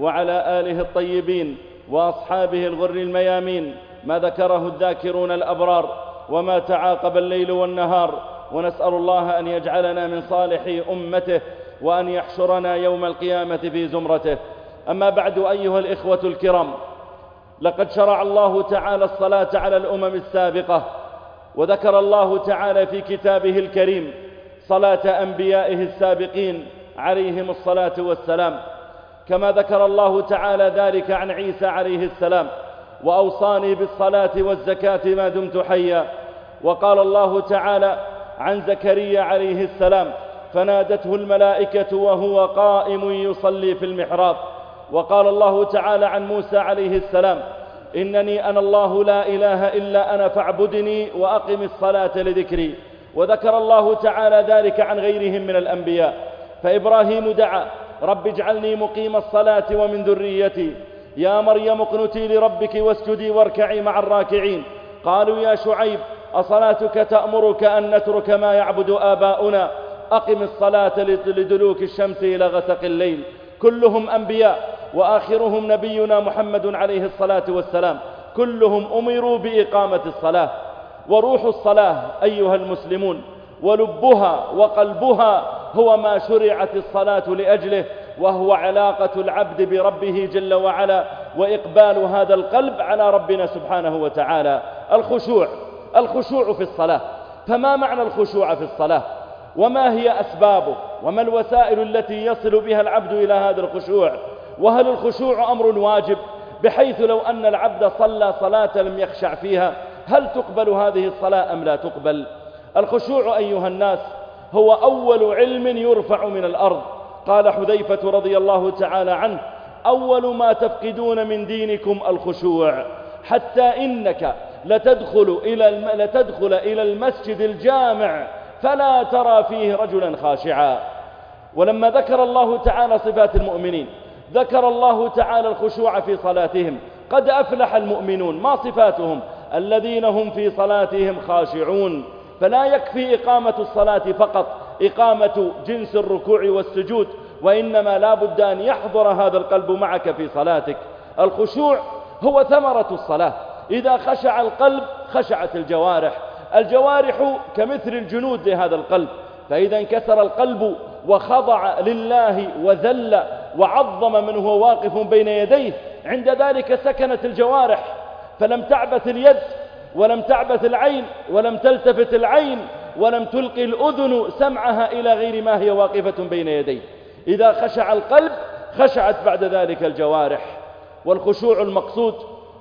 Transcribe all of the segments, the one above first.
وعلى آله الطيبين وأصحابه الغر الميامين ما ذكره الذاكرون الأبرار وما تعاقب الليل والنهار ونسأل الله أن يجعلنا من صالح أمته وأن يحشرنا يوم القيامة في زمرته. أما بعد أيها الإخوة الكرام لقد شرع الله تعالى الصلاة على الأمم السابقة وذكر الله تعالى في كتابه الكريم صلاة أنبيائه السابقين عليهم الصلاة والسلام. كما ذكر الله تعالى ذلك عن عيسى عليه السلام وأوصاني بالصلاة والزكاة ما دمت حيا. وقال الله تعالى عن زكريا عليه السلام فنادته الملائكة وهو قائم يصلي في المحراب. وقال الله تعالى عن موسى عليه السلام إنني أنا الله لا إله إلا أنا فاعبدني وأقم الصلاة لذكري. وذكر الله تعالى ذلك عن غيرهم من الأنبياء. فإبراهيم دعا رب اجعلني مقيم الصلاة ومن ذريتي. يا مريم اقنتي لربك واسجدي واركعي مع الراكعين. قالوا يا شعيب أصلاتك تأمرك أن نترك ما يعبد آباؤنا؟ أقم الصلاة لدلوك الشمس إلى غسق الليل. كلهم أنبياء وآخرهم نبينا محمد عليه الصلاة والسلام. كلهم أمروا بإقامة الصلاة. وروح الصلاة أيها المسلمون. ولبها وقلبها هو ما شرعت الصلاة لأجله وهو علاقة العبد بربه جل وعلا وإقبال هذا القلب على ربنا سبحانه وتعالى. الخشوع الخشوع في الصلاة. فما معنى الخشوع في الصلاة؟ وما هي أسبابه؟ وما الوسائل التي يصل بها العبد إلى هذا الخشوع؟ وهل الخشوع أمر واجب؟ بحيث لو أن العبد صلى صلاة لم يخشع فيها هل تقبل هذه الصلاة أم لا تقبل؟ الخشوع أيها الناس هو أول علم يرفع من الأرض. قال حذيفة رضي الله تعالى عنه أول ما تفقدون من دينكم الخشوع حتى إنك لتدخل إلى, لتدخل إلى المسجد الجامع فلا ترى فيه رجلا خاشعا. ولما ذكر الله تعالى صفات المؤمنين ذكر الله تعالى الخشوع في صلاتهم قد أفلح المؤمنون ما صفاتهم؟ الذين هم في صلاتهم خاشعون. فلا يكفي إقامة الصلاة فقط إقامة جنس الركوع والسجود وإنما لا بد أن يحضر هذا القلب معك في صلاتك. الخشوع هو ثمرة الصلاة. إذا خشع القلب خشعت الجوارح. الجوارح كمثل الجنود لهذا القلب. فإذا انكسر القلب وخضع لله وذل وعظم من هو واقف بين يديه عند ذلك سكنت الجوارح. فلم تعبث اليد ولم تعبث العين ولم تلتفت العين ولم تلقي الأذن سمعها إلى غير ما هي واقفة بين يديه. إذا خشع القلب خشعت بعد ذلك الجوارح. والخشوع المقصود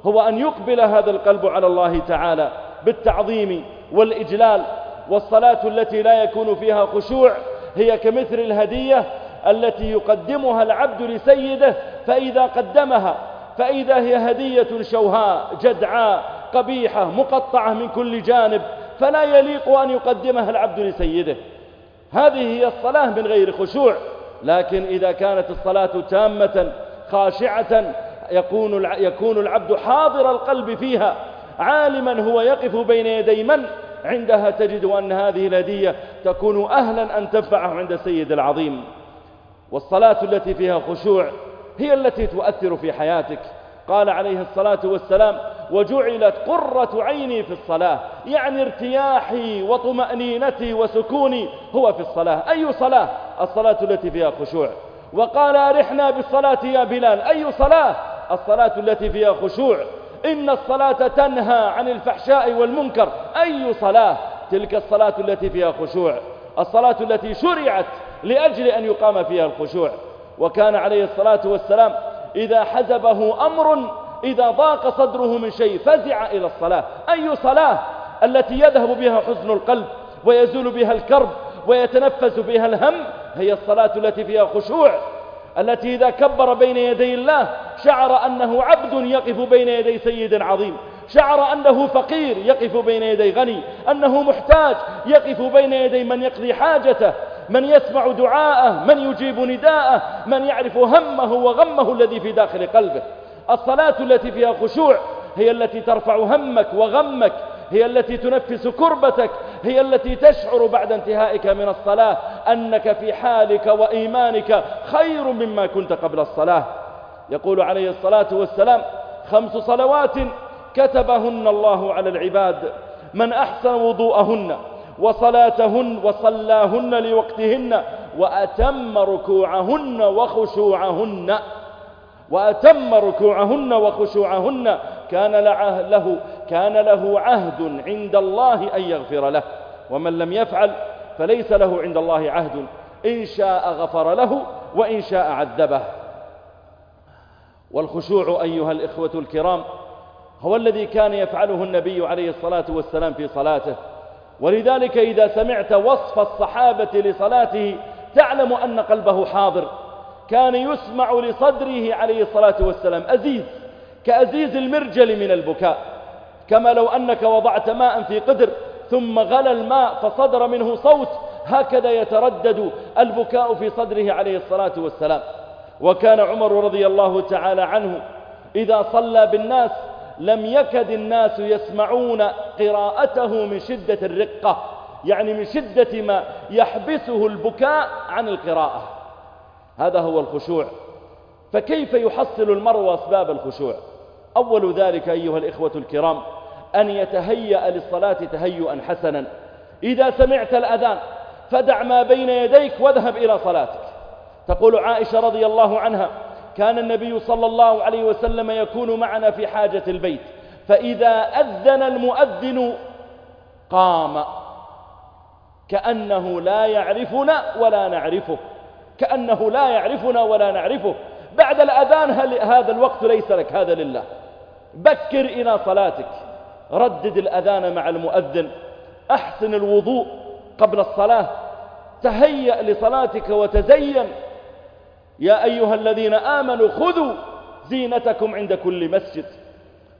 هو أن يقبل هذا القلب على الله تعالى بالتعظيم والإجلال. والصلاة التي لا يكون فيها خشوع هي كمثل الهدية التي يقدمها العبد لسيده فإذا قدمها فإذا هي هدية شوهاء جدعاء قبيحة مقطعة من كل جانب فلا يليق أن يقدمها العبد لسيده. هذه هي الصلاة من غير خشوع. لكن إذا كانت الصلاة تامة خاشعة يكون يكون العبد حاضر القلب فيها عالما هو يقف بين يدي من عندها تجد أن هذه الهدية تكون أهلا أن تنفعه عند السيد العظيم. والصلاة التي فيها خشوع هي التي تؤثر في حياتك. قال عليه الصلاة والسلام وجعلت قرة عيني في الصلاة. يعني ارتياحي وطمأنينتي وسكوني هو في الصلاة. أي صلاة؟ الصلاة التي فيها خشوع. وقال أرحنا بالصلاة يا بلال. أي صلاة؟ الصلاة التي فيها خشوع. إن الصلاة تنهى عن الفحشاء والمنكر. أي صلاة؟ تلك الصلاة التي فيها خشوع. الصلاة التي شرعت لأجل أن يقام فيها الخشوع. وكان عليه الصلاة والسلام إذا حزبه أمر إذا ضاق صدره من شيء فزع إلى الصلاة. أي صلاة التي يذهب بها حزن القلب ويزول بها الكرب ويتنفس بها الهم هي الصلاة التي فيها خشوع التي إذا كبر بين يدي الله شعر أنه عبد يقف بين يدي سيد عظيم شعر أنه فقير يقف بين يدي غني أنه محتاج يقف بين يدي من يقضي حاجته من يسمع دعاءه من يجيب نداءه من يعرف همه وغمه الذي في داخل قلبه. الصلاة التي فيها خشوع هي التي ترفع همك وغمك هي التي تنفس كربتك هي التي تشعر بعد انتهائك من الصلاة. أنك في حالك وإيمانك خير مما كنت قبل الصلاة. يقول عليه الصلاة والسلام خمس صلوات كتبهن الله على العباد من أحسن وضوءهن وصلاتهن وصلاهن لوقتهن وأتم ركوعهن وخشوعهن. وأتم ركوعهن وخشوعهن كان له كان له عهد عند الله أن يغفر له. ومن لم يفعل فليس له عند الله عهد. إن شاء غفر له وإن شاء عذبه. والخشوع أيها الإخوة الكرام هو الذي كان يفعله النبي عليه الصلاة والسلام في صلاته. ولذلك إذا سمعت وصف الصحابة لصلاته تعلم أن قلبه حاضر. كان يسمع لصدره عليه الصلاة والسلام. أزيز كأزيز المرجل من البكاء. كما لو أنك وضعت ماء في قدر ثم غلى الماء فصدر منه صوت هكذا يتردد البكاء في صدره عليه الصلاة والسلام. وكان عمر رضي الله تعالى عنه إذا صلى بالناس لم يكد الناس يسمعون قراءته من شدة الرقة يعني من شدة ما يحبسه البكاء عن القراءة. هذا هو الخشوع. فكيف يحصل المرء أسباب الخشوع؟ أول ذلك أيها الإخوة الكرام أن يتهيأ للصلاة تهيئا حسنا. إذا سمعت الأذان فدع ما بين يديك واذهب إلى صلاتك. تقول عائشة رضي الله عنها كان النبي صلى الله عليه وسلم يكون معنا في حاجة البيت فإذا أذن المؤذن قام. كأنه لا يعرفنا ولا نعرفه. كأنه لا يعرفنا ولا نعرفه. بعد الأذان هذا الوقت ليس لك؟ هذا لله. بكر إلى صلاتك. ردد الأذان مع المؤذن. أحسن الوضوء قبل الصلاة. تهيأ لصلاتك وتزين. يا أيها الذين آمنوا خذوا زينتكم عند كل مسجد.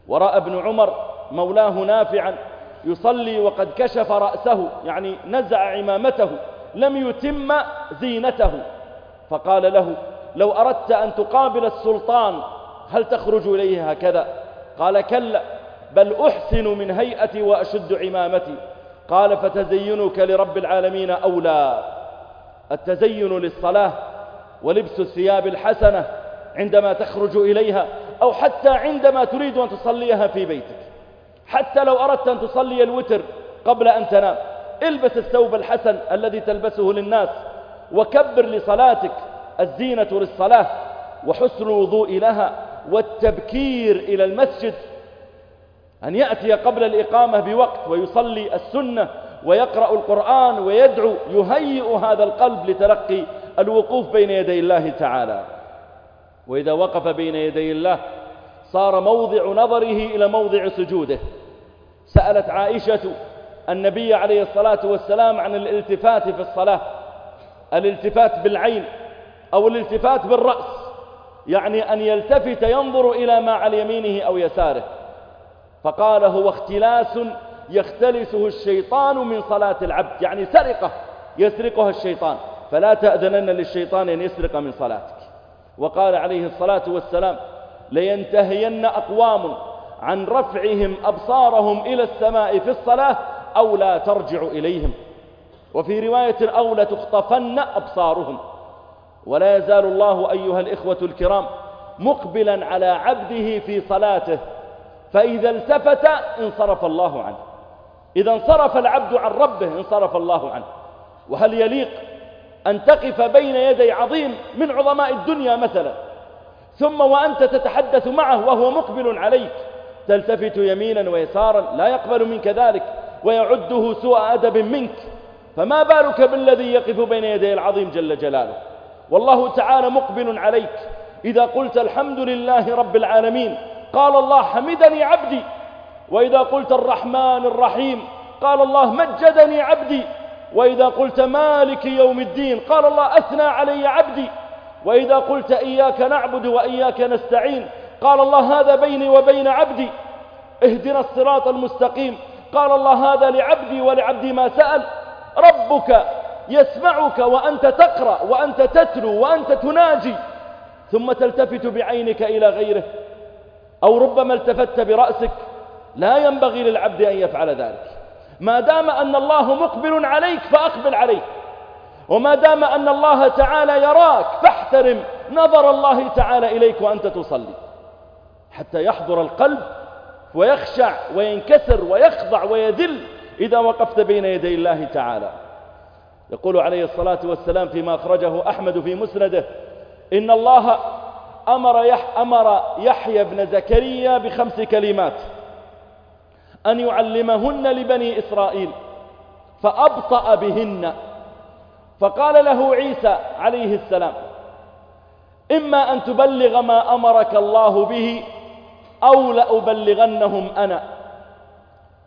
ورأى ابن عمر مولاه نافعا. يصلي وقد كشف رأسه. يعني نزع عمامته لم يتم زينته. فقال له لو أردت أن تقابل السلطان هل تخرج إليه هكذا؟ قال كلا بل أحسن من هيئتي وأشد عمامتي. قال فتزينك لرب العالمين أولى. التزين للصلاة ولبس الثياب الحسنة عندما تخرج إليها أو حتى عندما تريد أن تصليها في بيتك. حتى لو أردت أن تصلي الوتر قبل أن تنام البس الثوب الحسن الذي تلبسه للناس. وكبر لصلاتك الزينة للصلاة وحسن الوضوء لها والتبكير إلى المسجد. أن يأتي قبل الإقامة بوقت ويصلي السنة ويقرأ القرآن ويدعو يهيئ هذا القلب لتلقي الوقوف بين يدي الله تعالى. وإذا وقف بين يدي الله صار موضع نظره إلى موضع سجوده. سألت عائشة النبي عليه الصلاة والسلام عن الالتفات في الصلاة. الالتفات بالعين أو الالتفات بالرأس يعني أن يلتفت ينظر إلى ما على يمينه أو يساره. فقال هو اختلاس يختلسه الشيطان من صلاة العبد يعني سرقة يسرقها الشيطان. فلا تأذنن للشيطان أن يسرق من صلاتك. وقال عليه الصلاة والسلام لينتهين أقوام عن رفعهم أبصارهم إلى السماء في الصلاة أو لا ترجع إليهم. وفي رواية أو لتخطفن أبصارهم. ولا يزال الله أيها الإخوة الكرام مقبلا على عبده في صلاته فإذا التفت انصرف الله عنه. إذا انصرف العبد عن ربه انصرف الله عنه. وهل يليق أن تقف بين يدي عظيم من عظماء الدنيا مثلا؟ ثم وأنت تتحدث معه وهو مقبل عليك. تلتفت يمينا ويسارا لا يقبل منك ذلك ويعده سوء أدب منك. فما بالك بالذي يقف بين يدي العظيم جل جلاله؟ والله تعالى مقبل عليك. إذا قلت الحمد لله رب العالمين قال الله حمدني عبدي. وإذا قلت الرحمن الرحيم قال الله مجدني عبدي. وإذا قلت مالك يوم الدين قال الله أثنى علي عبدي. وإذا قلت إياك نعبد وإياك نستعين قال الله هذا بيني وبين عبدي. اهدنا الصراط المستقيم قال الله هذا لعبدي ولعبدي ما سأل. ربك يسمعك وأنت تقرأ وأنت تتلو وأنت تناجي ثم تلتفت بعينك إلى غيره أو ربما التفت برأسك لا ينبغي للعبد أن يفعل ذلك. ما دام أن الله مقبل عليك فأقبل عليه وما دام أن الله تعالى يراك فاحترم نظر الله تعالى إليك وأنت تصلي حتى يحضر القلب ويخشع وينكسر ويخضع ويذل إذا وقفت بين يدي الله تعالى. يقول عليه الصلاة والسلام فيما أخرجه أحمد في مسنده إن الله أمر, يح أمر يحيى بن زكريا بخمس كلمات أن يعلمهن لبني إسرائيل فأبطأ بهن. فقال له عيسى عليه السلام إما أن تبلغ ما أمرك الله به أو لأبلغنهم أنا.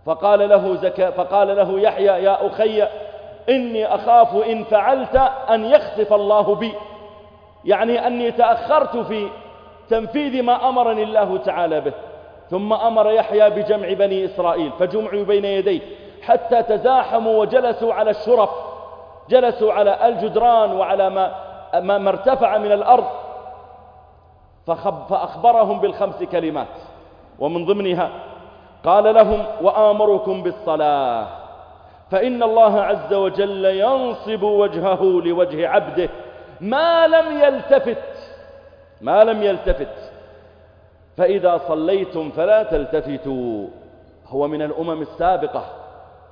فقال له, زكا فقال له يحيى يا أخي إني أخاف إن فعلت أن يخسف الله بي. يعني أني تأخرت في تنفيذ ما أمرني الله تعالى به. ثم أمر يحيى بجمع بني إسرائيل فجمعوا بين يديه حتى تزاحموا وجلسوا على الشرف. جلسوا على الجدران وعلى ما, ما ارتفع من الأرض. فأخبرهم بالخمس كلمات. ومن ضمنها قال لهم وآمركم بالصلاة فإن الله عز وجل ينصب وجهه لوجه عبده. ما لم يلتفت ما لم يلتفت فإذا صليتم فلا تلتفتوا. هو من الأمم السابقة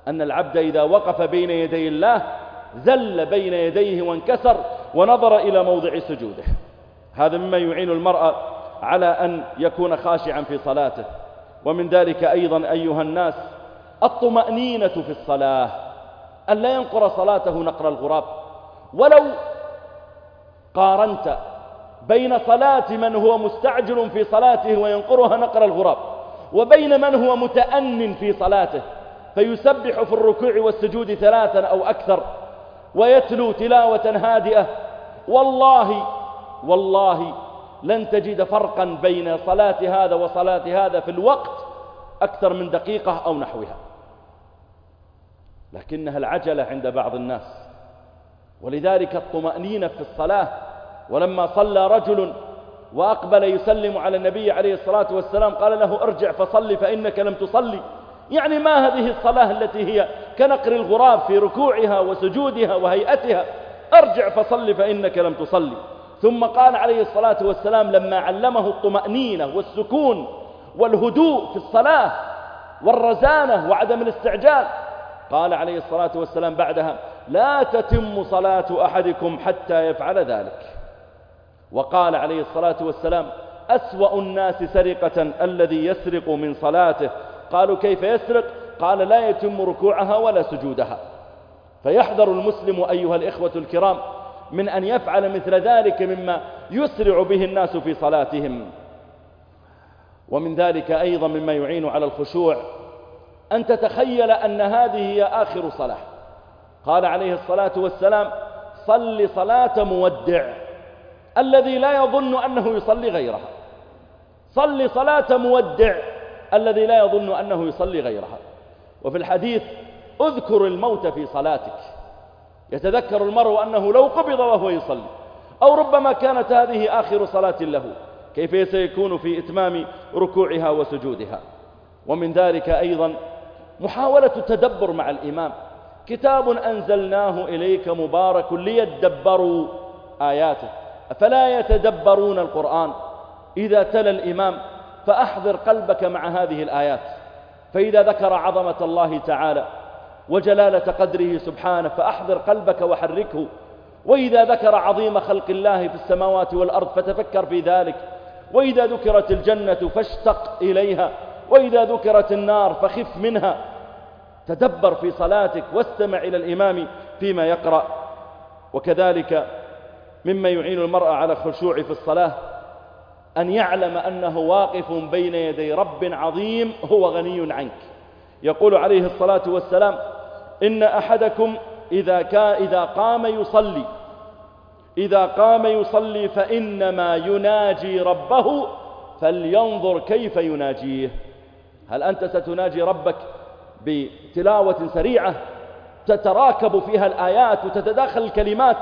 أن العبد إذا وقف بين يدي الله زل بين يديه وانكسر ونظر إلى موضع سجوده. هذا مما يعين المرأة على أن يكون خاشعا في صلاته. ومن ذلك أيضا أيها الناس الطمأنينة في الصلاة أن لا ينقر صلاته نقر الغراب. ولو قارنت بين صلاة من هو مستعجل في صلاته وينقرها نقر الغراب وبين من هو متأن في صلاته فيسبح في الركوع والسجود ثلاثا أو أكثر ويتلو تلاوة هادئة. والله والله لن تجد فرقا بين صلاة هذا وصلاة هذا في الوقت أكثر من دقيقة أو نحوها. لكنها العجلة عند بعض الناس. ولذلك الطمأنينة في الصلاة ولما صلى رجل وأقبل يسلم على النبي عليه الصلاة والسلام قال له ارجع فصلي فإنك لم تصلي. يعني ما هذه الصلاة التي هي كنقر الغراب في ركوعها وسجودها وهيئتها؟ ارجع فصلي فإنك لم تصلي. ثم قال عليه الصلاة والسلام لما علمه الطمأنينة والسكون والهدوء في الصلاة والرزانة وعدم الاستعجال قال عليه الصلاة والسلام بعدها لا تتم صلاة أحدكم حتى يفعل ذلك. وقال عليه الصلاة والسلام أسوأ الناس سرقة الذي يسرق من صلاته. قالوا كيف يسرق؟ قال لا يتم ركوعها ولا سجودها. فيحذر المسلم أيها الإخوة الكرام من أن يفعل مثل ذلك مما يسرع به الناس في صلاتهم. ومن ذلك أيضا مما يعين على الخشوع أن تتخيل أن هذه هي آخر صلاة. قال عليه الصلاة والسلام صل صلاة مودع الذي لا يظن أنه يصلي غيرها. صل صلاة مودع الذي لا يظن أنه يصلي غيرها. وفي الحديث اذكر الموت في صلاتك. يتذكر المرء أنه لو قبض وهو يصلي أو ربما كانت هذه آخر صلاة له كيف سيكون في إتمام ركوعها وسجودها؟ ومن ذلك أيضا محاولة التدبر مع الإمام. كتاب أنزلناه إليك مبارك ليدبروا آياته أفلا يتدبرون القرآن؟ إذا تلا الإمام فأحضر قلبك مع هذه الآيات. فإذا ذكر عظمة الله تعالى وجلالة قدره سبحانه فأحضر قلبك وحركه. وإذا ذكر عظيم خلق الله في السماوات والأرض فتفكر في ذلك. وإذا ذكرت الجنة فاشتق إليها. وإذا ذكرت النار فخف منها. تدبر في صلاتك واستمع إلى الإمام فيما يقرأ. وكذلك مما يعين المرأة على الخشوع في الصلاة أن يعلم أنه واقف بين يدي رب عظيم هو غني عنك. يقول عليه الصلاة والسلام إن أحدكم إذا, كان إذا قام يصلي إذا قام يصلي فإنما يناجي ربه فلينظر كيف يناجيه. هل أنت ستناجي ربك بتلاوة سريعة تتراكب فيها الآيات وتتداخل الكلمات؟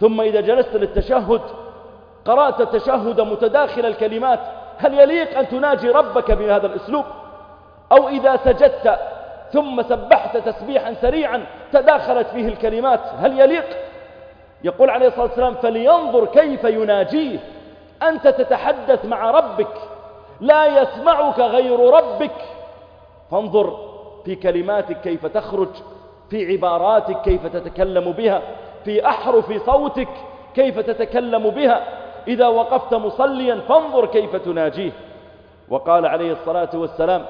ثم إذا جلست للتشهد قرأت التشهد متداخل الكلمات هل يليق أن تناجي ربك بهذا الأسلوب؟ أو إذا سجدت ثم سبحت تسبيحا سريعا تداخلت فيه الكلمات. هل يليق؟ يقول عليه الصلاة والسلام فلينظر كيف يناجيه. أنت تتحدث مع ربك لا يسمعك غير ربك. فانظر في كلماتك كيف تخرج في عباراتك كيف تتكلم بها في أحرف صوتك كيف تتكلم بها. إذا وقفت مصليا فانظر كيف تناجيه. وقال عليه الصلاة والسلام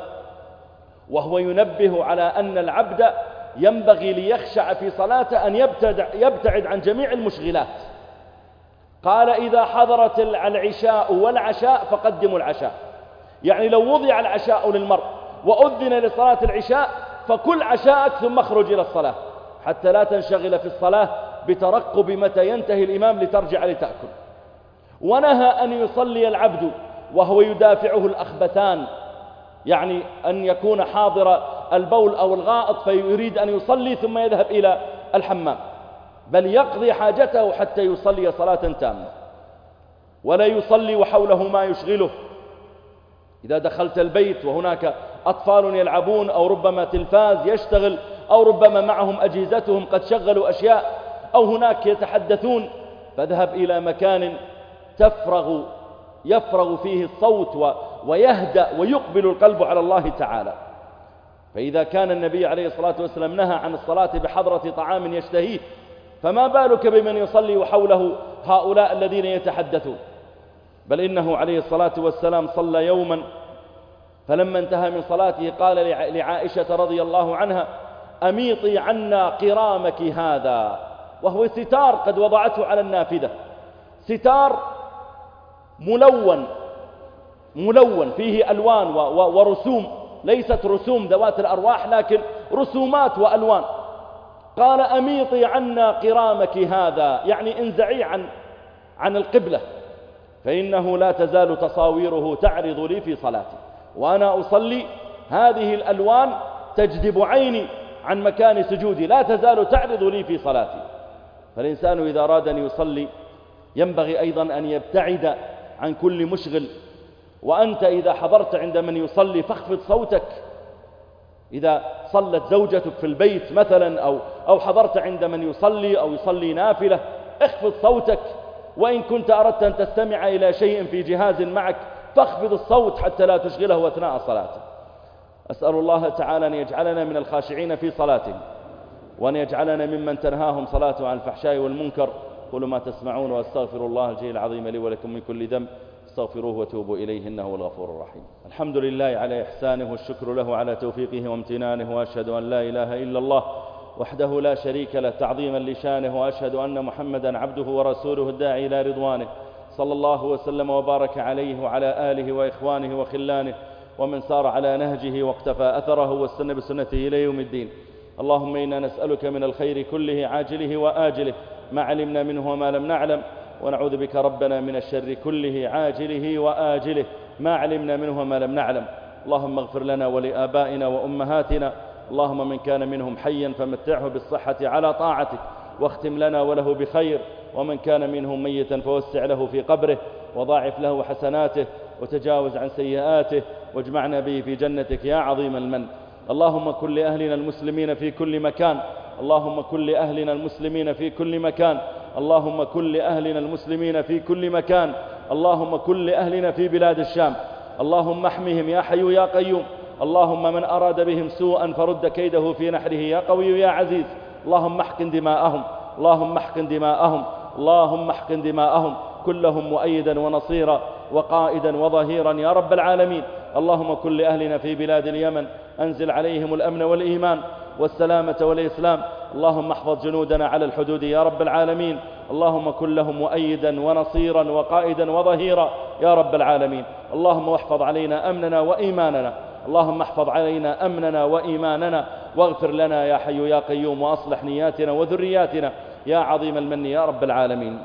وهو ينبه على أن العبد ينبغي ليخشع في صلاته أن يبتعد عن جميع المشغلات. قال إذا حضرت العشاء والعشاء فقدموا العشاء. يعني لو وضع العشاء للمرء وأذن لصلاة العشاء فكل عشاءك ثم اخرج إلى الصلاة حتى لا تنشغل في الصلاة بترقب متى ينتهي الإمام لترجع لتأكل. ونهى أن يصلي العبد وهو يدافعه الأخبثان يعني أن يكون حاضر البول أو الغائط فيريد أن يصلي ثم يذهب إلى الحمام. بل يقضي حاجته حتى يصلي صلاة تامة. ولا يصلي وحوله ما يشغله. إذا دخلت البيت وهناك أطفال يلعبون أو ربما تلفاز يشتغل أو ربما معهم أجهزتهم قد شغلوا أشياء أو هناك يتحدثون فاذهب إلى مكان تفرغ يفرغ فيه الصوت ويهدأ ويقبل القلب على الله تعالى. فإذا كان النبي عليه الصلاة والسلام نهى عن الصلاة بحضرة طعام يشتهيه فما بالك بمن يصلي وحوله هؤلاء الذين يتحدثون؟ بل إنه عليه الصلاة والسلام صلى يوما فلما انتهى من صلاته قال لعائشة رضي الله عنها أميطي عنا قرامك هذا. وهو ستار قد وضعته على النافذة. ستار ملون ملون فيه ألوان ورسوم ليست رسوم ذوات الأرواح لكن رسومات وألوان. قال أميطي عنا قرامك هذا يعني انزعي عن عن القبلة فإنه لا تزال تصاويره تعرض لي في صلاتي. وأنا أصلي هذه الألوان تجذب عيني عن مكان سجودي لا تزال تعرض لي في صلاتي. فالإنسان إذا أراد أن يصلي ينبغي أيضا أن يبتعد عن كل مشغل. وأنت إذا حضرت عند من يصلي فاخفض صوتك. إذا صلت زوجتك في البيت مثلا أو, أو حضرت عند من يصلي أو يصلي نافلة اخفض صوتك. وإن كنت أردت أن تستمع إلى شيء في جهاز معك فاخفض الصوت حتى لا تشغله أثناء صلاته أسأل الله تعالى أن يجعلنا من الخاشعين في صلاتهم وأن يجعلنا ممن تنهاهم صلاته عن الفحشاء والمنكر قولوا ما تسمعون وأستغفر الله الجليل العظيم لي ولكم من كل ذنب استغفروه وتوبوا إليه إنه الغفور الرحيم. الحمد لله على إحسانه والشكر له على توفيقه وامتنانه وأشهد أن لا إله إلا الله وحده لا شريك له تعظيما لشانه وأشهد أن محمدا عبده ورسوله الداعي إلى رضوانه صلى الله وسلم وبارك عليه وعلى آله وإخوانه وخلانه ومن سار على نهجه واقتفى أثره واستنى بسنته إلى يوم الدين. اللهم إنا نسألك من الخير كله عاجله وآجله ما علمنا منه وما لم نعلم. ونعوذ بك ربنا من الشر كله عاجله وآجله. ما علمنا منه وما لم نعلم. اللهم اغفر لنا ولآبائنا وأمهاتنا. اللهم من كان منهم حيا فمتعه بالصحة على طاعتك. واختم لنا وله بخير. ومن كان منهم ميتا فوسع له في قبره. وضاعف له حسناته. وتجاوز عن سيئاته. واجمعنا به في جنتك يا عظيم المن. اللهم كن لأهلنا المسلمين في كل مكان. اللهم كن لأهلنا المسلمين في كل مكان. اللهم كن لأهلنا المسلمين في كل مكان. اللهم كن لأهلنا في بلاد الشام. اللهم احمهم يا حي يا قيوم. اللهم من أراد بهم سوءا فرد كيده في نحره. يا قوي يا عزيز. اللهم احقن دماءهم. اللهم احقن دماءهم. اللهم احقن دماءهم. كلهم مؤيدا ونصيرا وقائدا وظهيرا يا رب العالمين. اللهم كن لأهلنا في بلاد اليمن. أنزل عليهم الأمن والإيمان. والسلامة والإسلام. اللهم احفظ جنودنا على الحدود يا رب العالمين. اللهم كن لهم مؤيدا ونصيرا وقائدا وظهيرا يا رب العالمين. اللهم احفظ علينا أمننا وإيماننا. اللهم احفظ علينا أمننا وإيماننا. واغفر لنا يا حي يا قيوم وأصلح نياتنا وذرياتنا. يا عظيم المن يا رب العالمين.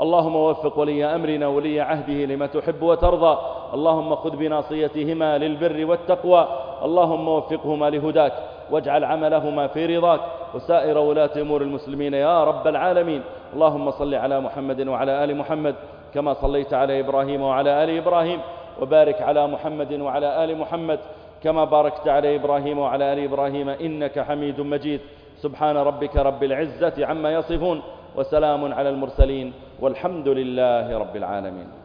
اللهم وفق ولي أمرنا ولي عهده لما تحب وترضى. اللهم خذ بناصيتهما للبر والتقوى. اللهم وفقهما لهداك. واجعل عملهما في رضاك وسائر ولاة أمور المسلمين يا رب العالمين. اللهم صل على محمد وعلى آل محمد كما صليت على إبراهيم وعلى آل إبراهيم وبارك على محمد وعلى آل محمد كما باركت على إبراهيم وعلى آل إبراهيم إنك حميد مجيد. سبحان ربك رب العزة عما يصفون وسلام على المرسلين والحمد لله رب العالمين.